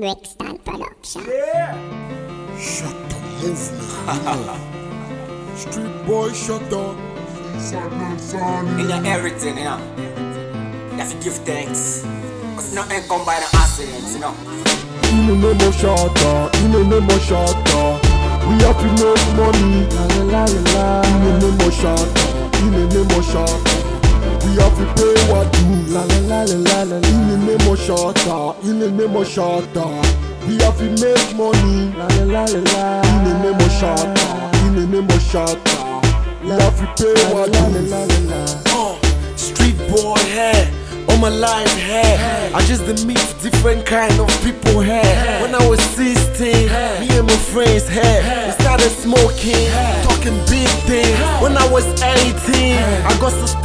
Brixton Production. Shut the movement. Street boy, shut up. In your everything, you know. You have to give thanks. Cause nothing come by the accidents, you know. In the name of Shatta, in the name of Shatta, we have to make money. La la la la. In the name of Shatta, in the name of Shatta, we have to pay what due. La la la la la. In the name of Shatta, in the name of Shatta, we have to make money. La la la la. In the name of Shatta, in the name of Shatta, we have to pay what due. Uh, street boy hair, all my life hair. I just meet different kind of people hair. When I was 16, me and my friends hair. We started smoking, talking big things. When I was 18, I got suspension,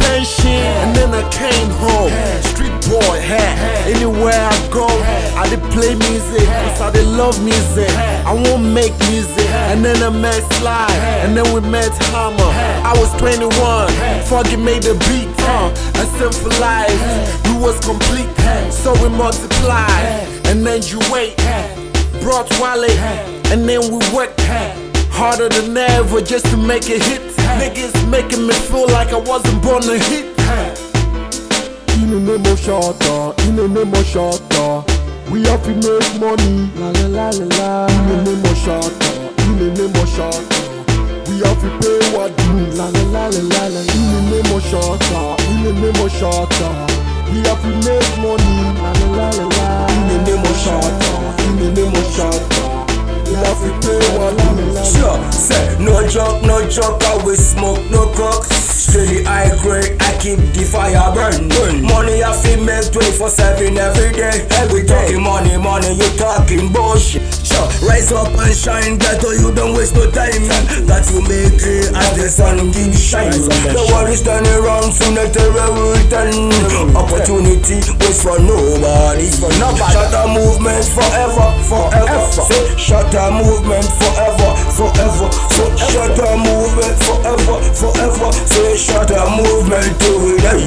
I play music, cause I did love music. I won't make music, and then I met Sly, and then we met Hammer. I was 21, Foggy made the beat, huh? And Sim for life, we was complete, so we multiplied, and then you wait, brought Wale, and then we worked harder than ever just to make a hit. Niggas making me feel like I wasn't born to hit. In the name of Shatta, in the name of Shatta, we have to make money. La la la la la. In the name of Shatta, in the name of Shatta, we have to pay what due. La la la la la la. In the name of Shatta, in the name of Shatta, we have to make money. La la la la la. In the name of Shatta, in the name of Shatta, we have to pay what due. Sure, say no joke, no joke, I will smoke no coke. Steady high grade, I keep the fire burn. Money I feel make 24 7 every day. Every talking money, money, you talking bullshit. Sure, rise up and shine, better you don't waste no time. man. That you make it as the sun keep shining. The world is turning around, sooner terror will turn. Opportunity waits for nobody. For nobody. Shatta Movement forever, forever. Say, Shatta Movement forever, forever. So Shatta Movement forever, forever. Say, shut the movement to die.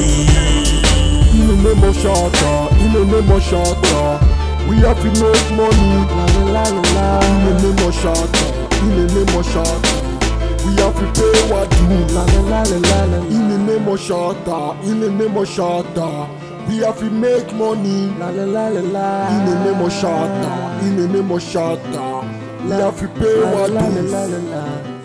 In the name of Shatta, in the name of Shatta, we have to make money. La la la la. In the name of Shatta, in the name of Shatta, we have to pay what due. La la la la la la. In the name of Shatta, in the name of Shatta, we have to make money. La la la la la. In the name of Shatta, in the name of Shatta, we have to pay what due.